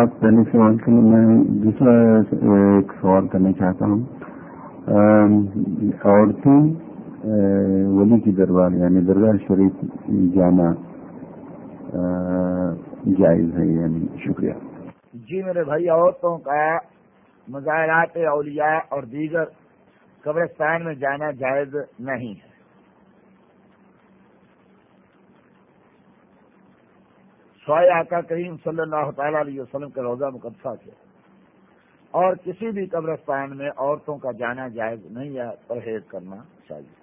آپ پہلے سوال کرنا میں دوسرا ایک سوال کرنا چاہتا ہوں۔ عورتیں ولی کی دربار یعنی درگاہ شریف جانا جائز ہے یعنی شکریہ۔ جی میرے بھائی، عورتوں کا مظاہرات اولیاء اور دیگر قبرستان میں جانا جائز نہیں ہے۔ سوائے آقا کریم صلی اللہ تعالی علیہ وسلم کے روزہ مقدسہ سے اور کسی بھی قبرستان میں عورتوں کا جانا جائز نہیں ہے، پرہیز کرنا چاہیے۔